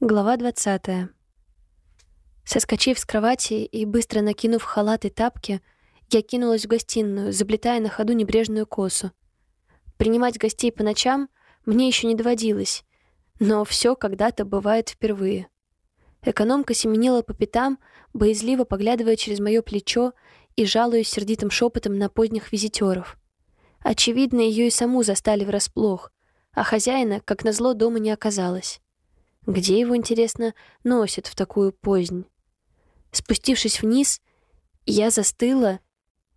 Глава 20. Соскочив с кровати и быстро накинув халат и тапки, я кинулась в гостиную, заплетая на ходу небрежную косу. Принимать гостей по ночам мне еще не доводилось, но все когда-то бывает впервые. Экономка семенила по пятам, боязливо поглядывая через мое плечо и жалуясь сердитым шепотом на поздних визитеров. Очевидно, ее и саму застали врасплох, а хозяина, как назло, дома не оказалось. Где его, интересно, носят в такую позднь? Спустившись вниз, я застыла,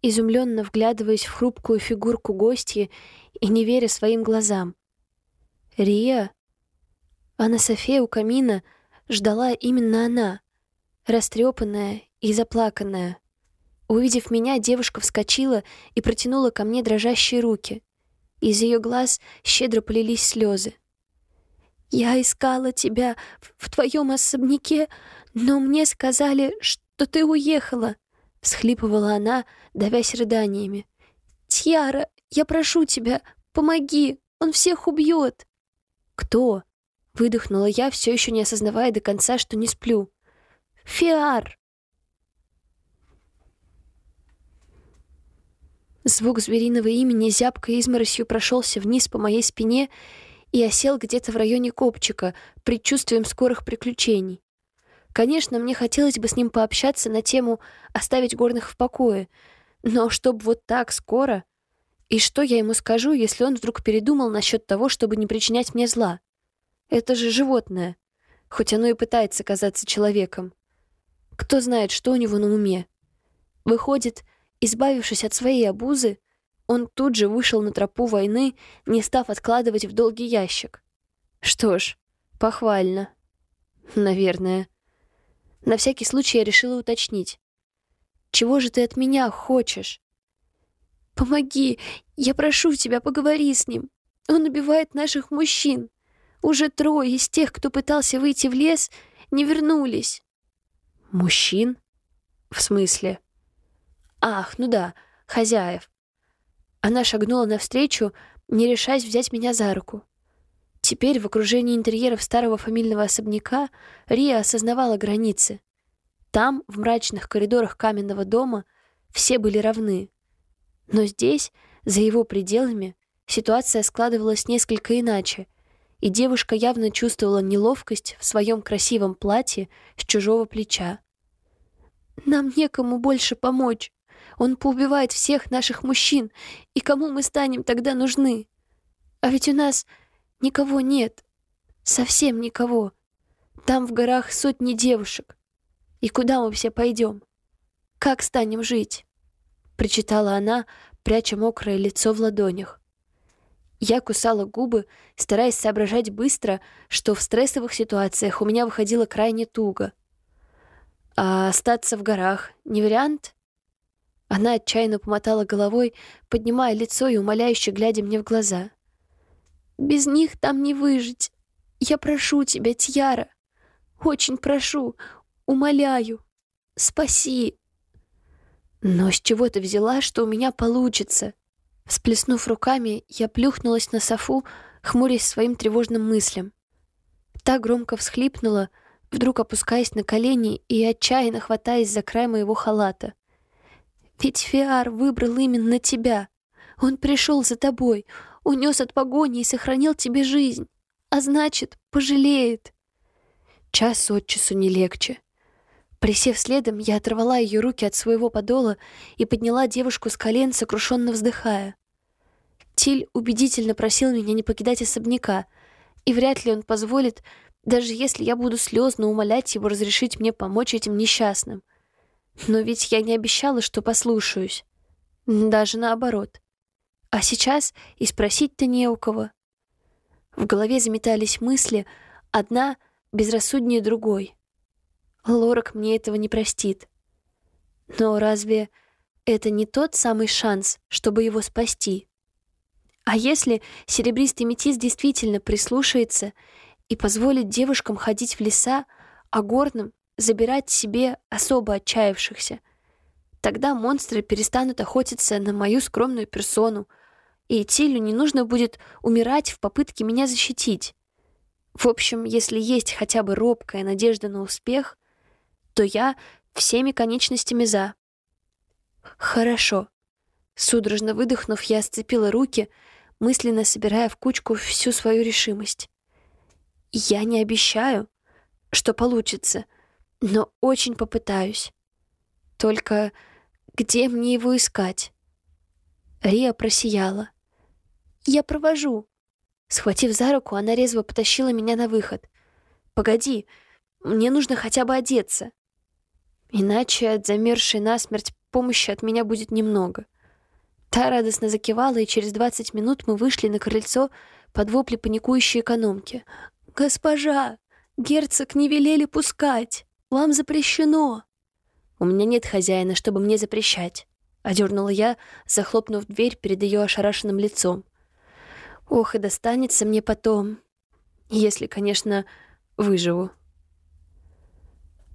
изумленно вглядываясь в хрупкую фигурку гостьи и не веря своим глазам. «Рия?» Анна София у камина ждала именно она, растрепанная и заплаканная. Увидев меня, девушка вскочила и протянула ко мне дрожащие руки. Из ее глаз щедро полились слезы. Я искала тебя в твоем особняке, но мне сказали, что ты уехала», — всхлипывала она, давясь рыданиями. «Тьяра, я прошу тебя, помоги, он всех убьет». «Кто?» — выдохнула я, все еще не осознавая до конца, что не сплю. «Фиар!» Звук звериного имени зябкой изморосью прошелся вниз по моей спине и осел где-то в районе копчика, предчувствием скорых приключений. Конечно, мне хотелось бы с ним пообщаться на тему «оставить горных в покое», но чтоб вот так скоро... И что я ему скажу, если он вдруг передумал насчет того, чтобы не причинять мне зла? Это же животное, хоть оно и пытается казаться человеком. Кто знает, что у него на уме? Выходит, избавившись от своей обузы, он тут же вышел на тропу войны, не став откладывать в долгий ящик. Что ж, похвально. Наверное. На всякий случай я решила уточнить. «Чего же ты от меня хочешь?» «Помоги! Я прошу тебя, поговори с ним! Он убивает наших мужчин! Уже трое из тех, кто пытался выйти в лес, не вернулись!» «Мужчин? В смысле?» «Ах, ну да, хозяев. Она шагнула навстречу, не решаясь взять меня за руку. Теперь в окружении интерьеров старого фамильного особняка Рия осознавала границы. Там, в мрачных коридорах каменного дома, все были равны. Но здесь, за его пределами, ситуация складывалась несколько иначе, и девушка явно чувствовала неловкость в своем красивом платье с чужого плеча. «Нам некому больше помочь», он поубивает всех наших мужчин, и кому мы станем тогда нужны? А ведь у нас никого нет. Совсем никого. Там в горах сотни девушек. И куда мы все пойдем? Как станем жить?» Причитала она, пряча мокрое лицо в ладонях. Я кусала губы, стараясь соображать быстро, что в стрессовых ситуациях у меня выходило крайне туго. А остаться в горах не вариант? Она отчаянно помотала головой, поднимая лицо и умоляюще глядя мне в глаза. «Без них там не выжить. Я прошу тебя, Тьяра. Очень прошу, умоляю. Спаси!» «Но с чего ты взяла, что у меня получится?» Всплеснув руками, я плюхнулась на софу, хмурясь своим тревожным мыслям. Та громко всхлипнула, вдруг опускаясь на колени и отчаянно хватаясь за край моего халата. Ведь Фиар выбрал именно тебя. Он пришел за тобой, унес от погони и сохранил тебе жизнь. А значит, пожалеет. Час от часу не легче. Присев следом, я оторвала ее руки от своего подола и подняла девушку с колен, сокрушенно вздыхая. Тиль убедительно просил меня не покидать особняка, и вряд ли он позволит, даже если я буду слезно умолять его разрешить мне помочь этим несчастным. Но ведь я не обещала, что послушаюсь. Даже наоборот. А сейчас и спросить-то не у кого. В голове заметались мысли, одна безрассуднее другой. Лорак мне этого не простит. Но разве это не тот самый шанс, чтобы его спасти? А если серебристый метис действительно прислушается и позволит девушкам ходить в леса, а горным забирать себе особо отчаявшихся. Тогда монстры перестанут охотиться на мою скромную персону, и Тилю не нужно будет умирать в попытке меня защитить. В общем, если есть хотя бы робкая надежда на успех, то я всеми конечностями за. Хорошо. Судорожно выдохнув, я сцепила руки, мысленно собирая в кучку всю свою решимость. Я не обещаю, что получится, но очень попытаюсь. Только где мне его искать? Рия просияла. «Я провожу». Схватив за руку, она резво потащила меня на выход. «Погоди, мне нужно хотя бы одеться. Иначе от замерзшей насмерть помощи от меня будет немного». Та радостно закивала, и через двадцать минут мы вышли на крыльцо под вопли паникующей экономки. «Госпожа, герцог не велели пускать. Вам запрещено». «У меня нет хозяина, чтобы мне запрещать», — одернула я, захлопнув дверь перед ее ошарашенным лицом. «Ох, и достанется мне потом. Если, конечно, выживу».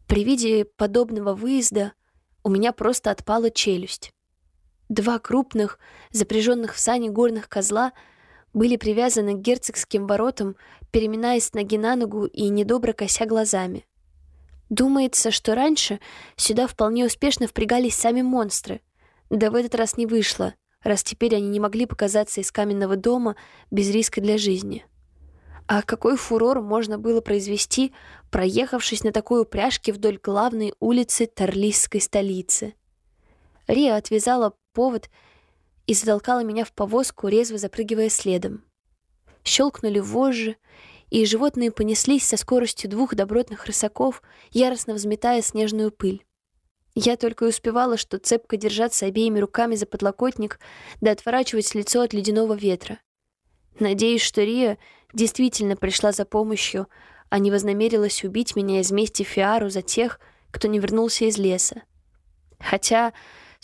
При виде подобного выезда у меня просто отпала челюсть. Два крупных, запряженных в сани горных козла были привязаны к герцогским воротам, переминаясь ноги на ногу и недобро кося глазами. Думается, что раньше сюда вполне успешно впрягались сами монстры. Да в этот раз не вышло, раз теперь они не могли показаться из каменного дома без риска для жизни. А какой фурор можно было произвести, проехавшись на такой упряжке вдоль главной улицы Торлийской столицы? Риа отвязала повод и затолкала меня в повозку, резво запрыгивая следом. Щелкнули вожжи, и животные понеслись со скоростью двух добротных рысаков, яростно взметая снежную пыль. Я только и успевала, что цепко держаться обеими руками за подлокотник, да отворачивать лицо от ледяного ветра. Надеюсь, что Рия действительно пришла за помощью, а не вознамерилась убить меня из мести Фиару за тех, кто не вернулся из леса. Хотя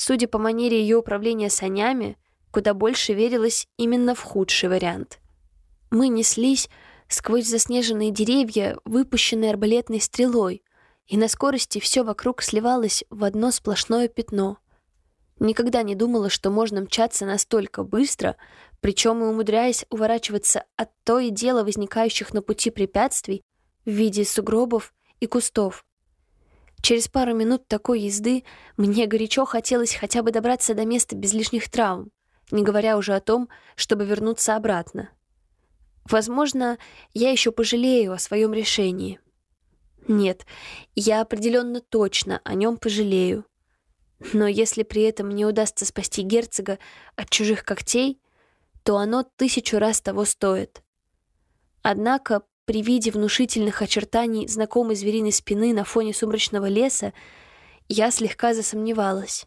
Судя по манере ее управления санями, куда больше верилось именно в худший вариант. Мы неслись сквозь заснеженные деревья, выпущенные арбалетной стрелой, и на скорости все вокруг сливалось в одно сплошное пятно. Никогда не думала, что можно мчаться настолько быстро, причем и умудряясь уворачиваться от то и дело возникающих на пути препятствий в виде сугробов и кустов. Через пару минут такой езды мне горячо хотелось хотя бы добраться до места без лишних травм, не говоря уже о том, чтобы вернуться обратно. Возможно, я еще пожалею о своем решении. Нет, я определенно точно о нем пожалею. Но если при этом мне удастся спасти герцога от чужих когтей, то оно тысячу раз того стоит. Однако при виде внушительных очертаний знакомой звериной спины на фоне сумрачного леса я слегка засомневалась.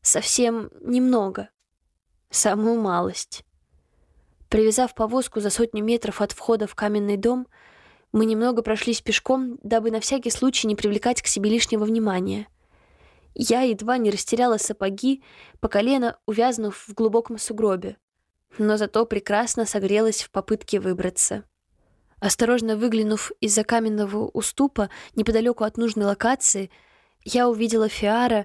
Совсем немного. Самую малость. Привязав повозку за сотню метров от входа в каменный дом, мы немного прошлись пешком, дабы на всякий случай не привлекать к себе лишнего внимания. Я едва не растеряла сапоги, по колено увязнув в глубоком сугробе, но зато прекрасно согрелась в попытке выбраться. Осторожно выглянув из-за каменного уступа неподалеку от нужной локации, я увидела Фиара,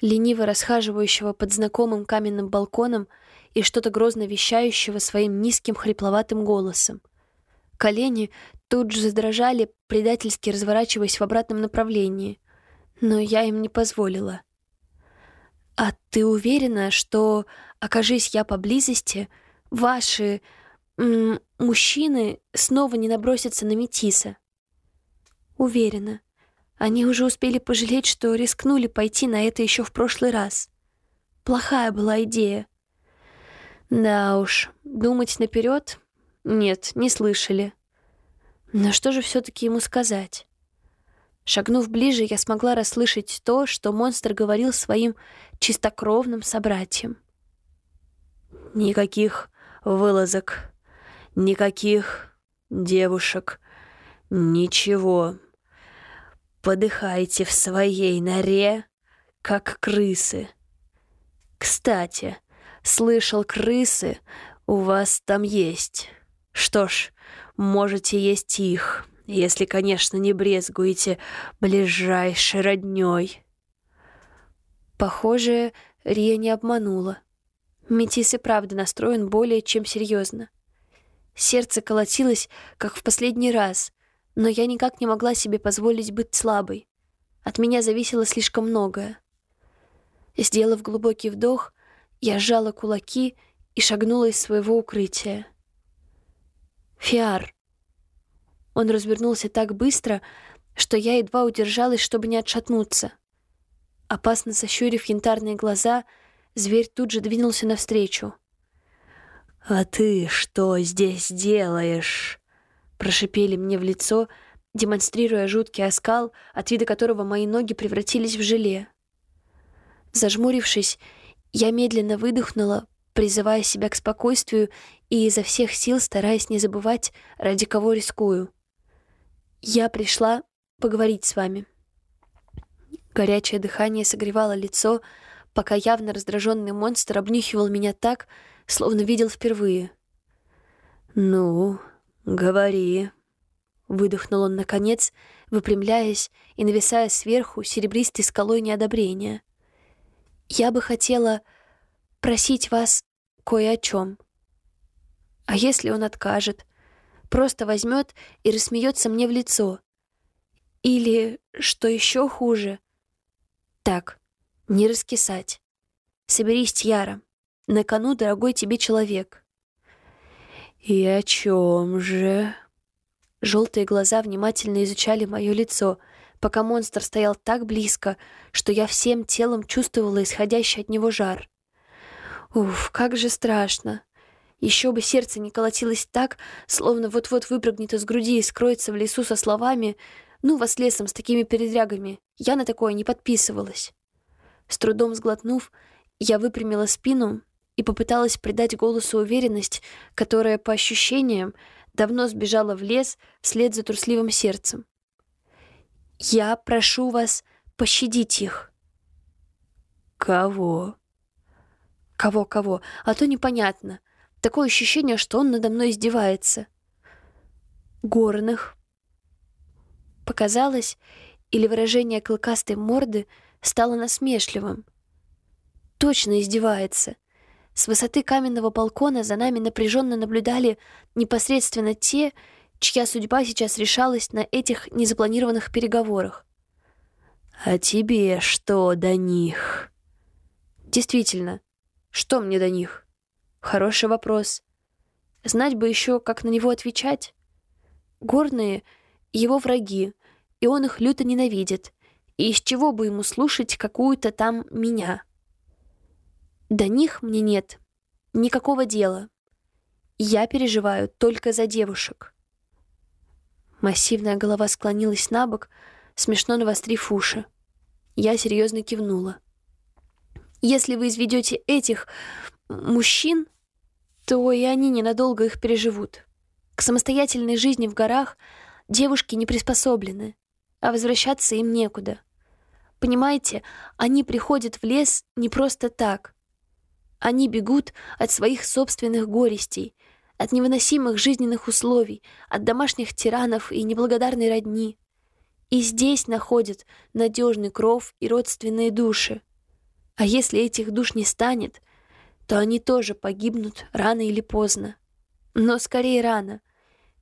лениво расхаживающего под знакомым каменным балконом и что-то грозно вещающего своим низким хрипловатым голосом. Колени тут же задрожали, предательски разворачиваясь в обратном направлении, но я им не позволила. «А ты уверена, что, окажись я поблизости, ваши мужчины снова не набросятся на Метиса. Уверена. Они уже успели пожалеть, что рискнули пойти на это еще в прошлый раз. Плохая была идея. Да уж, думать наперед? Нет, не слышали. Но что же все-таки ему сказать? Шагнув ближе, я смогла расслышать то, что монстр говорил своим чистокровным собратьям. «Никаких вылазок», Никаких девушек, ничего. Подыхайте в своей норе, как крысы. Кстати, слышал, крысы у вас там есть. Что ж, можете есть их, если, конечно, не брезгуете ближайшей роднёй. Похоже, Рия не обманула. Метис и правда настроен более чем серьезно. Сердце колотилось, как в последний раз, но я никак не могла себе позволить быть слабой. От меня зависело слишком многое. Сделав глубокий вдох, я сжала кулаки и шагнула из своего укрытия. «Фиар!» Он развернулся так быстро, что я едва удержалась, чтобы не отшатнуться. Опасно сощурив янтарные глаза, зверь тут же двинулся навстречу. «А ты что здесь делаешь?» Прошипели мне в лицо, демонстрируя жуткий оскал, от вида которого мои ноги превратились в желе. Зажмурившись, я медленно выдохнула, призывая себя к спокойствию и изо всех сил стараясь не забывать, ради кого рискую. «Я пришла поговорить с вами». Горячее дыхание согревало лицо, пока явно раздраженный монстр обнюхивал меня так, словно видел впервые. «Ну, говори», — выдохнул он наконец, выпрямляясь и нависая сверху серебристой скалой неодобрения. «Я бы хотела просить вас кое о чем. А если он откажет, просто возьмет и рассмеется мне в лицо? Или, что еще хуже, так, не раскисать. Соберись, Тьяра. На кону дорогой тебе человек. И о чем же? Желтые глаза внимательно изучали мое лицо, пока монстр стоял так близко, что я всем телом чувствовала исходящий от него жар. Уф, как же страшно. Еще бы сердце не колотилось так, словно вот-вот выпрыгнет из груди и скроется в лесу со словами «Ну вас лесом с такими передрягами, я на такое не подписывалась». С трудом сглотнув, я выпрямила спину и попыталась придать голосу уверенность, которая, по ощущениям, давно сбежала в лес вслед за трусливым сердцем. «Я прошу вас пощадить их». «Кого?» «Кого-кого? А то непонятно. Такое ощущение, что он надо мной издевается». «Горных». Показалось, или выражение клыкастой морды стало насмешливым. Точно издевается — с высоты каменного балкона за нами напряженно наблюдали непосредственно те, чья судьба сейчас решалась на этих незапланированных переговорах. «А тебе что до них?» «Действительно, что мне до них?» «Хороший вопрос. Знать бы еще, как на него отвечать. Горные — его враги, и он их люто ненавидит. И из чего бы ему слушать какую-то там меня?» До них мне нет никакого дела. Я переживаю только за девушек. Массивная голова склонилась на бок, смешно навострив уши. Я серьезно кивнула. Если вы изведете этих мужчин, то и они ненадолго их переживут. К самостоятельной жизни в горах девушки не приспособлены, а возвращаться им некуда. Понимаете, они приходят в лес не просто так. Они бегут от своих собственных горестей, от невыносимых жизненных условий, от домашних тиранов и неблагодарной родни. И здесь находят надежный кров и родственные души. А если этих душ не станет, то они тоже погибнут рано или поздно. Но скорее рано,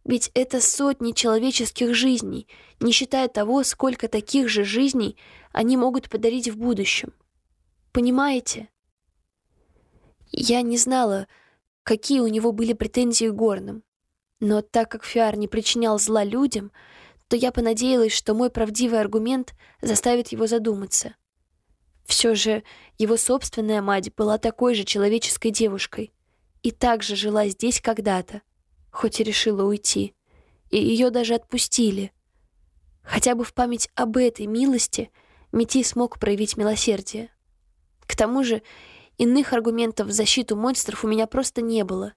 ведь это сотни человеческих жизней, не считая того, сколько таких же жизней они могут подарить в будущем. Понимаете? Я не знала, какие у него были претензии к горным. Но так как Фиар не причинял зла людям, то я понадеялась, что мой правдивый аргумент заставит его задуматься. Все же его собственная мать была такой же человеческой девушкой и также жила здесь когда-то, хоть и решила уйти. И ее даже отпустили. Хотя бы в память об этой милости Мети смог проявить милосердие. К тому же Иных аргументов в защиту монстров у меня просто не было.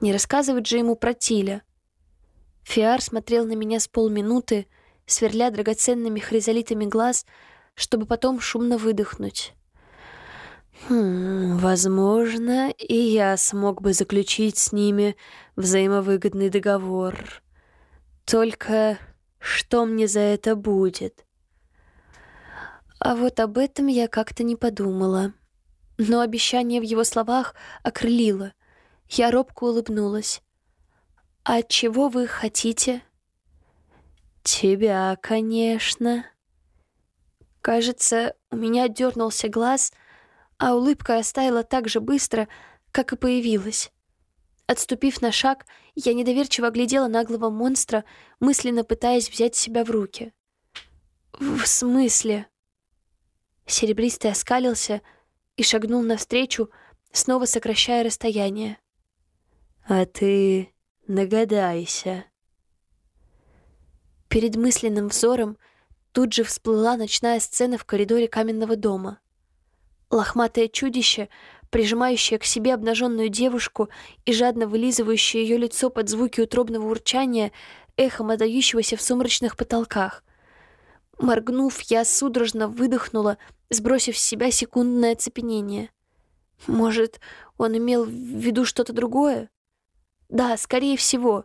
Не рассказывать же ему про Тиля. Фиар смотрел на меня с полминуты, сверля драгоценными хризолитами глаз, чтобы потом шумно выдохнуть. «Хм, возможно, и я смог бы заключить с ними взаимовыгодный договор. Только что мне за это будет?» А вот об этом я как-то не подумала. Но обещание в его словах окрылило. Я робко улыбнулась. «А чего вы хотите?» «Тебя, конечно». Кажется, у меня дернулся глаз, а улыбка растаяла так же быстро, как и появилась. Отступив на шаг, я недоверчиво глядела наглого монстра, мысленно пытаясь взять себя в руки. «В смысле?» Серебристый оскалился и шагнул навстречу, снова сокращая расстояние. «А ты догадайся». Перед мысленным взором тут же всплыла ночная сцена в коридоре каменного дома. Лохматое чудище, прижимающее к себе обнаженную девушку и жадно вылизывающее ее лицо под звуки утробного урчания, эхом отдающегося в сумрачных потолках. Моргнув, я судорожно выдохнула, сбросив с себя секундное оцепенение. Может, он имел в виду что-то другое? Да, скорее всего.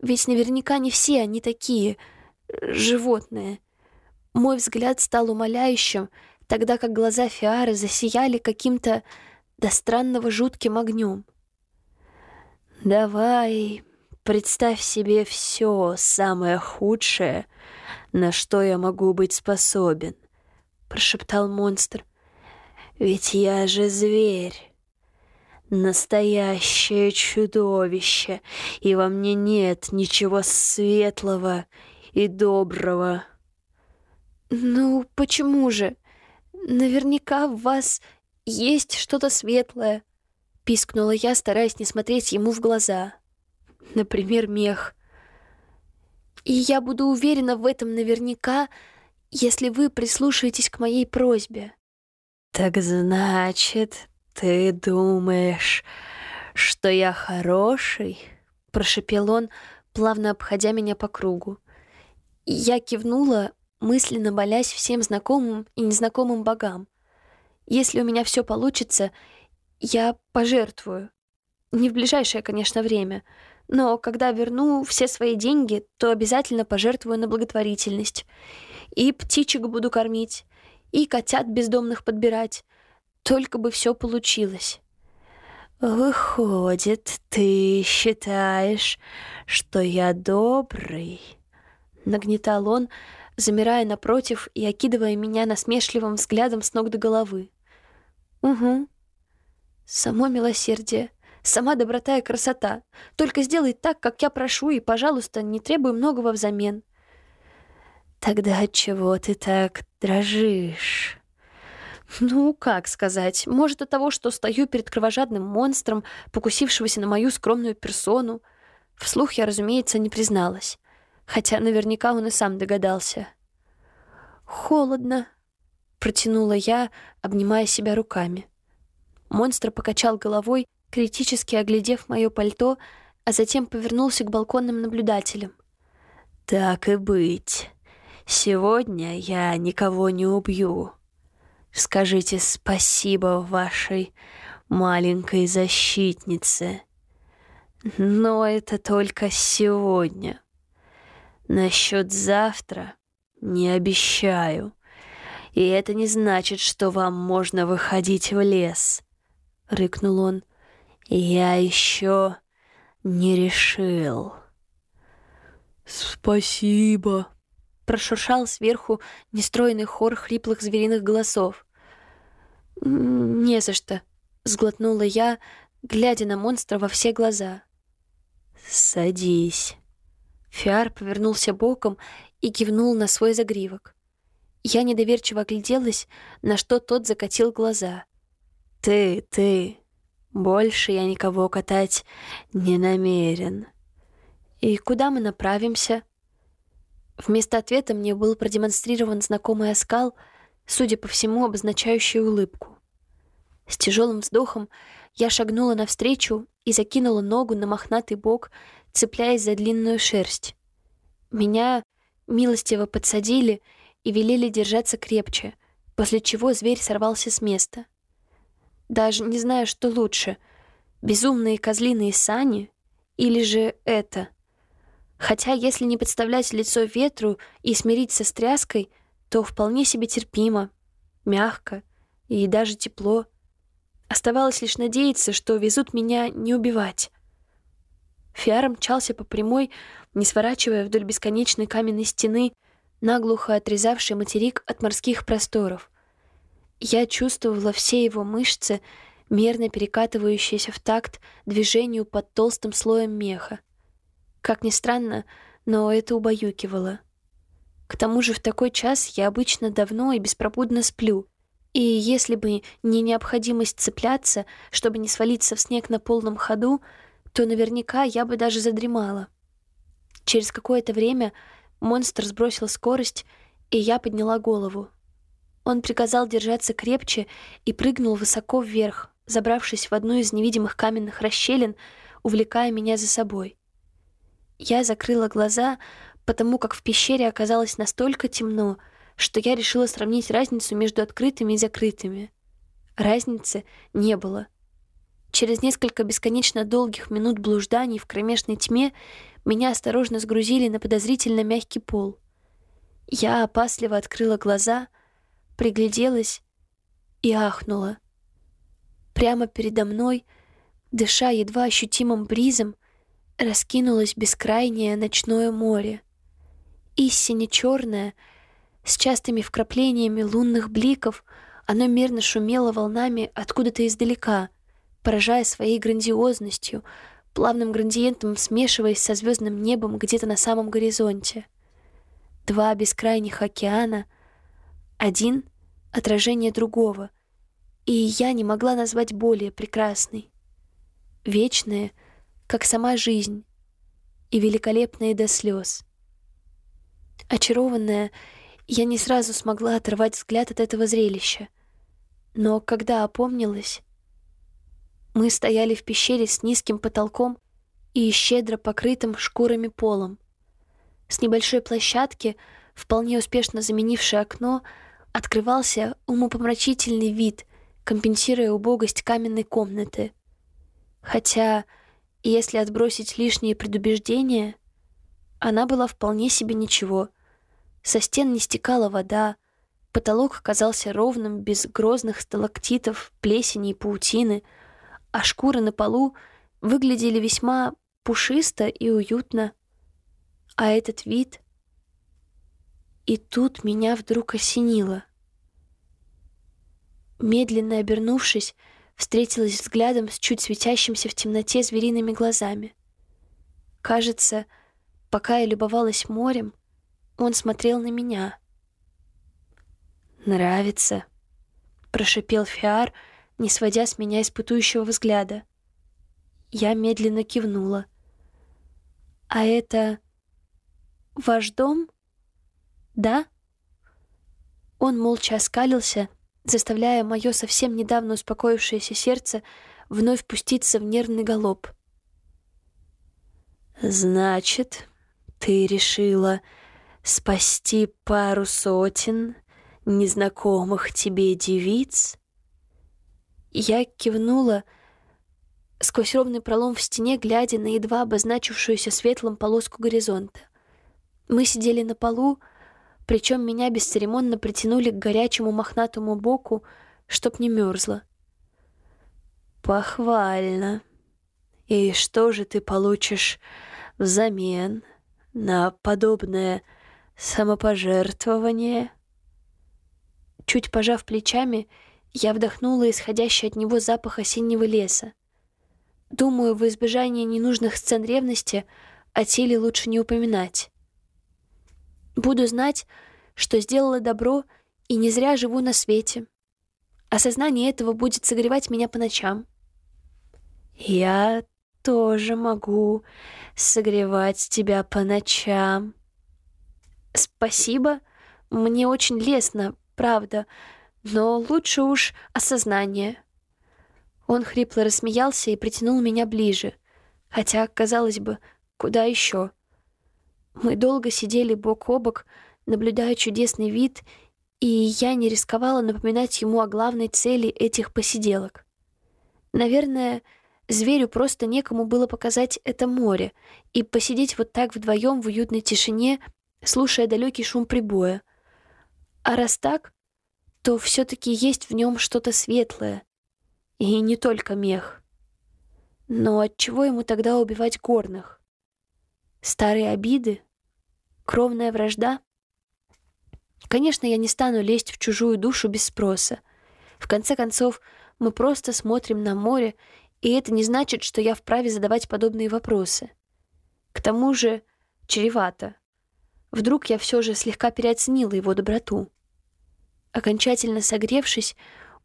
Ведь наверняка не все они такие э, животные. Мой взгляд стал умоляющим, тогда как глаза Фиары засияли каким-то до странного жутким огнем. «Давай, представь себе все самое худшее, на что я могу быть способен», — прошептал монстр. «Ведь я же зверь, настоящее чудовище, и во мне нет ничего светлого и доброго». «Ну, почему же? Наверняка в вас есть что-то светлое», — пискнула я, стараясь не смотреть ему в глаза. «Например, мех. И я буду уверена в этом наверняка, если вы прислушаетесь к моей просьбе». «Так значит, ты думаешь, что я хороший?» — прошепел он, плавно обходя меня по кругу. Я кивнула, мысленно молясь всем знакомым и незнакомым богам. Если у меня все получится, я пожертвую. Не в ближайшее, конечно, время, но когда верну все свои деньги, то обязательно пожертвую на благотворительность. И птичек буду кормить, и котят бездомных подбирать. Только бы все получилось. «Выходит, ты считаешь, что я добрый?» Нагнетал он, замирая напротив и окидывая меня насмешливым взглядом с ног до головы. «Угу. Само милосердие, сама доброта и красота. Только сделай так, как я прошу, и, пожалуйста, не требуй многого взамен». «Тогда отчего ты так дрожишь?» Ну, как сказать, может от того, что стою перед кровожадным монстром, покусившегося на мою скромную персону. Вслух я, разумеется, не призналась хотя наверняка он и сам догадался. «Холодно», — протянула я, обнимая себя руками. Монстр покачал головой, критически оглядев мое пальто, а затем повернулся к балконным наблюдателям. «Так и быть. Сегодня я никого не убью. Скажите спасибо вашей маленькой защитнице. Но это только сегодня. Насчет завтра не обещаю. И это не значит, что вам можно выходить в лес, — рыкнул он. Я еще не решил. Спасибо, — прошуршал сверху нестроенный хор хриплых звериных голосов. «Не за что», — сглотнула я, глядя на монстра во все глаза. «Садись». Фиар повернулся боком и кивнул на свой загривок. Я недоверчиво огляделась, на что тот закатил глаза. «Ты, ты, больше я никого катать не намерен». «И куда мы направимся?» Вместо ответа мне был продемонстрирован знакомый оскал, судя по всему, обозначающий улыбку. С тяжелым вздохом я шагнула навстречу и закинула ногу на мохнатый бок, цепляясь за длинную шерсть. Меня милостиво подсадили и велели держаться крепче, после чего зверь сорвался с места. Даже не знаю, что лучше — безумные козлиные сани или же это. Хотя, если не подставлять лицо ветру и смирить со стряской, то вполне себе терпимо, мягко и даже тепло. Оставалось лишь надеяться, что везут меня не убивать. Фиар мчался по прямой, не сворачивая вдоль бесконечной каменной стены, наглухо отрезавшей материк от морских просторов. Я чувствовала все его мышцы, мерно перекатывающиеся в такт движению под толстым слоем меха. Как ни странно, но это убаюкивало. К тому же в такой час я обычно давно и беспробудно сплю, и если бы не необходимость цепляться, чтобы не свалиться в снег на полном ходу, то наверняка я бы даже задремала. Через какое-то время монстр сбросил скорость, и я подняла голову. Он приказал держаться крепче и прыгнул высоко вверх, забравшись в одну из невидимых каменных расщелин, увлекая меня за собой. Я закрыла глаза, потому как в пещере оказалось настолько темно, что я решила сравнить разницу между открытыми и закрытыми. Разницы не было. Через несколько бесконечно долгих минут блужданий в кромешной тьме меня осторожно сгрузили на подозрительно мягкий пол. Я опасливо открыла глаза, пригляделась и ахнула. Прямо передо мной, дыша едва ощутимым бризом, раскинулось бескрайнее ночное море. Истине черное, с частыми вкраплениями лунных бликов, оно мерно шумело волнами откуда-то издалека — поражая своей грандиозностью, плавным градиентом смешиваясь со звездным небом где-то на самом горизонте. Два бескрайних океана, один — отражение другого, и я не могла назвать более прекрасной. Вечная, как сама жизнь, и великолепная до слез. Очарованная, я не сразу смогла оторвать взгляд от этого зрелища, но когда опомнилась, мы стояли в пещере с низким потолком и щедро покрытым шкурами полом. С небольшой площадки, вполне успешно заменившей окно, открывался умопомрачительный вид, компенсируя убогость каменной комнаты. Хотя, если отбросить лишние предубеждения, она была вполне себе ничего. Со стен не стекала вода, потолок казался ровным, без грозных сталактитов, плесени и паутины — а шкуры на полу выглядели весьма пушисто и уютно. А этот вид... И тут меня вдруг осенило. Медленно обернувшись, встретилась взглядом с чуть светящимся в темноте звериными глазами. Кажется, пока я любовалась морем, он смотрел на меня. «Нравится», — прошипел Фиар, — не сводя с меня испытующего взгляда. Я медленно кивнула. «А это... ваш дом? Да?» Он молча оскалился, заставляя мое совсем недавно успокоившееся сердце вновь пуститься в нервный галоп. «Значит, ты решила спасти пару сотен незнакомых тебе девиц?» Я кивнула сквозь ровный пролом в стене, глядя на едва обозначившуюся светлым полоску горизонта. Мы сидели на полу, причем меня бесцеремонно притянули к горячему мохнатому боку, чтоб не мерзло. «Похвально. И что же ты получишь взамен на подобное самопожертвование?» Чуть пожав плечами, я вдохнула исходящий от него запах осеннего леса. Думаю, в избежание ненужных сцен ревности о теле лучше не упоминать. Буду знать, что сделала добро и не зря живу на свете. Осознание этого будет согревать меня по ночам. Я тоже могу согревать тебя по ночам. Спасибо. Мне очень лестно, правда но лучше уж осознание. Он хрипло рассмеялся и притянул меня ближе, хотя, казалось бы, куда еще. Мы долго сидели бок о бок, наблюдая чудесный вид, и я не рисковала напоминать ему о главной цели этих посиделок. Наверное, зверю просто некому было показать это море и посидеть вот так вдвоем в уютной тишине, слушая далекий шум прибоя. А раз так, то все-таки есть в нем что-то светлое. И не только мех. Но отчего ему тогда убивать горных? Старые обиды? Кровная вражда? Конечно, я не стану лезть в чужую душу без спроса. В конце концов, мы просто смотрим на море, и это не значит, что я вправе задавать подобные вопросы. К тому же, чревато. Вдруг я все же слегка переоценила его доброту. Окончательно согревшись,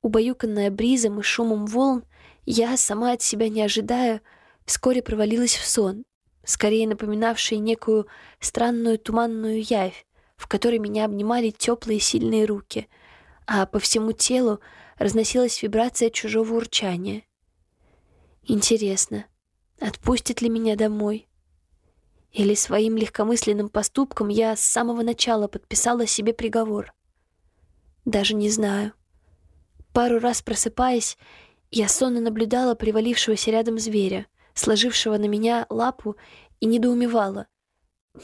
убаюканная бризом и шумом волн, я, сама от себя не ожидая, вскоре провалилась в сон, скорее напоминавший некую странную туманную явь, в которой меня обнимали теплые сильные руки, а по всему телу разносилась вибрация чужого урчания. Интересно, отпустит ли меня домой? Или своим легкомысленным поступком я с самого начала подписала себе приговор? Даже не знаю. Пару раз просыпаясь, я сонно наблюдала привалившегося рядом зверя, сложившего на меня лапу, и недоумевала.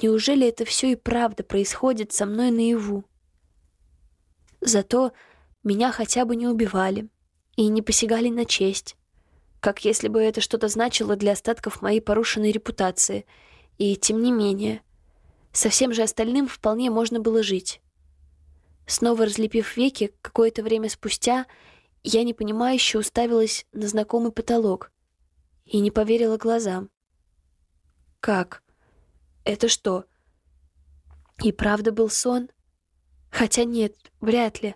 Неужели это все и правда происходит со мной наяву? Зато меня хотя бы не убивали и не посягали на честь, как если бы это что-то значило для остатков моей порушенной репутации, и тем не менее, со всем же остальным вполне можно было жить. Снова разлепив веки, какое-то время спустя я непонимающе уставилась на знакомый потолок и не поверила глазам. Как? Это что? И правда был сон? Хотя нет, вряд ли.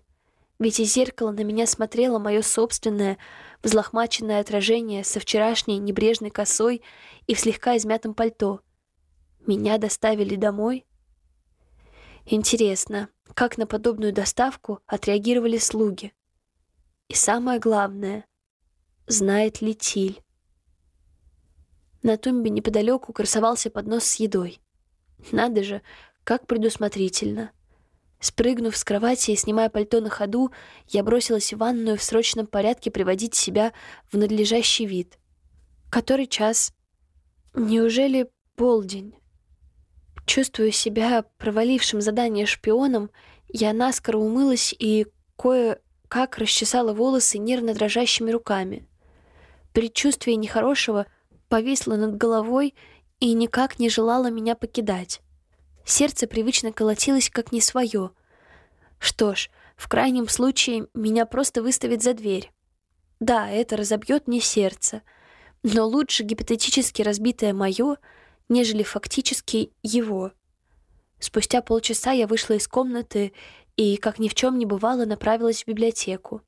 Ведь из зеркала на меня смотрело мое собственное, взлохмаченное отражение со вчерашней небрежной косой и в слегка измятом пальто. Меня доставили домой? Интересно, как на подобную доставку отреагировали слуги? И самое главное, знает ли Тиль? На тумбе неподалеку красовался поднос с едой. Надо же, как предусмотрительно. Спрыгнув с кровати и снимая пальто на ходу, я бросилась в ванную в срочном порядке приводить себя в надлежащий вид. Который час? Неужели полдень? Чувствуя себя провалившим задание шпионом, я наскоро умылась и кое-как расчесала волосы нервно дрожащими руками. Предчувствие нехорошего повисло над головой и никак не желало меня покидать. Сердце привычно колотилось, как не свое. Что ж, в крайнем случае меня просто выставят за дверь. Да, это разобьет мне сердце, но лучше гипотетически разбитое мое — нежели фактически его. Спустя полчаса я вышла из комнаты и, как ни в чем не бывало, направилась в библиотеку.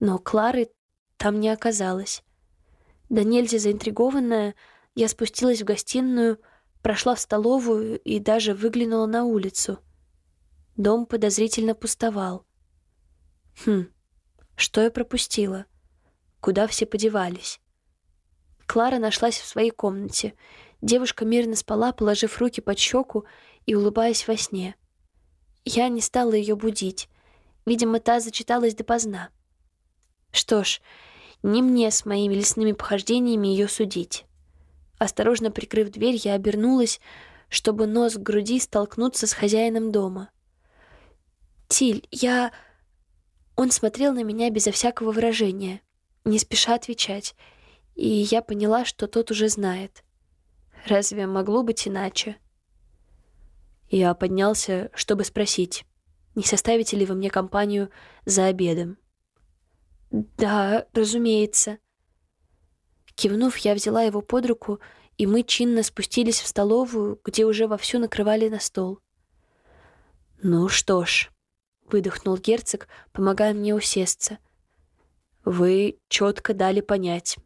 Но Клары там не оказалось. Да нельзя заинтригованная, я спустилась в гостиную, прошла в столовую и даже выглянула на улицу. Дом подозрительно пустовал. Хм, что я пропустила? Куда все подевались? Клара нашлась в своей комнате — Девушка мирно спала, положив руки под щеку и улыбаясь во сне. Я не стала ее будить. Видимо, та зачиталась допоздна. Что ж, не мне с моими лесными похождениями ее судить. Осторожно прикрыв дверь, я обернулась, чтобы нос к груди столкнуться с хозяином дома. «Тиль, я...» Он смотрел на меня безо всякого выражения, не спеша отвечать, и я поняла, что тот уже знает. Разве могло быть иначе? Я поднялся, чтобы спросить, не составите ли вы мне компанию за обедом? Да, разумеется. Кивнув, я взяла его под руку, и мы чинно спустились в столовую, где уже вовсю накрывали на стол. «Ну что ж», — выдохнул герцог, помогая мне усесться, — «вы четко дали понять,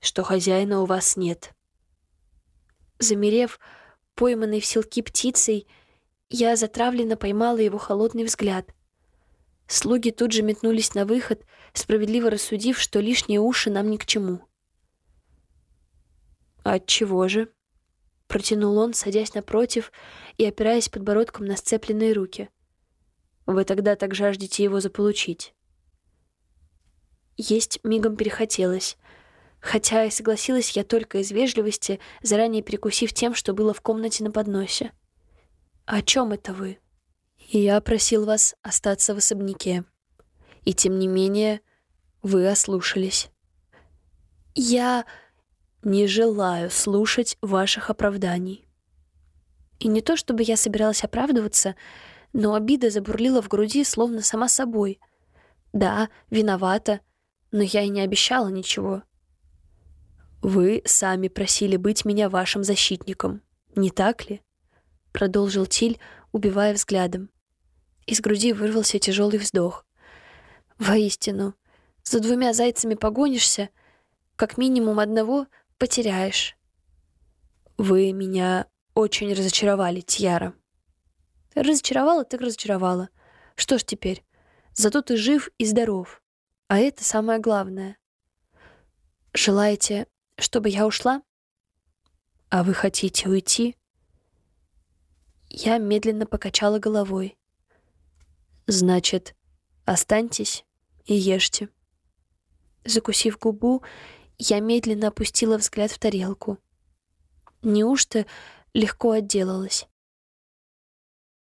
что хозяина у вас нет». Замерев, пойманной в селки птицей, я затравленно поймала его холодный взгляд. Слуги тут же метнулись на выход, справедливо рассудив, что лишние уши нам ни к чему. «Отчего же?» — протянул он, садясь напротив и опираясь подбородком на сцепленные руки. «Вы тогда так жаждете его заполучить?» Есть мигом перехотелось — Хотя и согласилась я только из вежливости, заранее перекусив тем, что было в комнате на подносе. «О чем это вы?» «Я просил вас остаться в особняке. И тем не менее, вы ослушались». «Я...» не желаю слушать ваших оправданий. И не то чтобы я собиралась оправдываться, но обида забурлила в груди, словно сама собой. Да, виновата, но я и не обещала ничего. «Вы сами просили быть меня вашим защитником, не так ли?» Продолжил Тиль, убивая взглядом. Из груди вырвался тяжелый вздох. «Воистину, за двумя зайцами погонишься, как минимум одного потеряешь». «Вы меня очень разочаровали, Тьяра». «Разочаровала, так разочаровала. Что ж теперь? Зато ты жив и здоров. А это самое главное. Желаете, чтобы я ушла? А вы хотите уйти? Я медленно покачала головой. Значит, останьтесь и ешьте. Закусив губу, я медленно опустила взгляд в тарелку. Неужто легко отделалась?